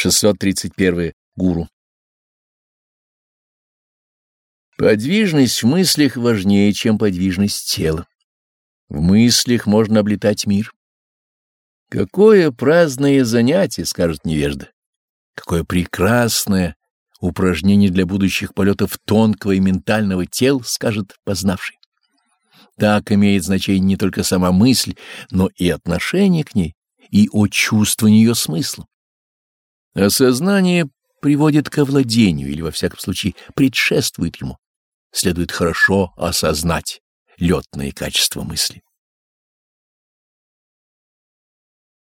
631. Гуру. Подвижность в мыслях важнее, чем подвижность тела. В мыслях можно облетать мир. Какое праздное занятие, скажет невежда. Какое прекрасное упражнение для будущих полетов тонкого и ментального тел, скажет познавший. Так имеет значение не только сама мысль, но и отношение к ней, и о чувствовании ее смысла. Осознание приводит к овладению или, во всяком случае, предшествует ему. Следует хорошо осознать летные качества мысли.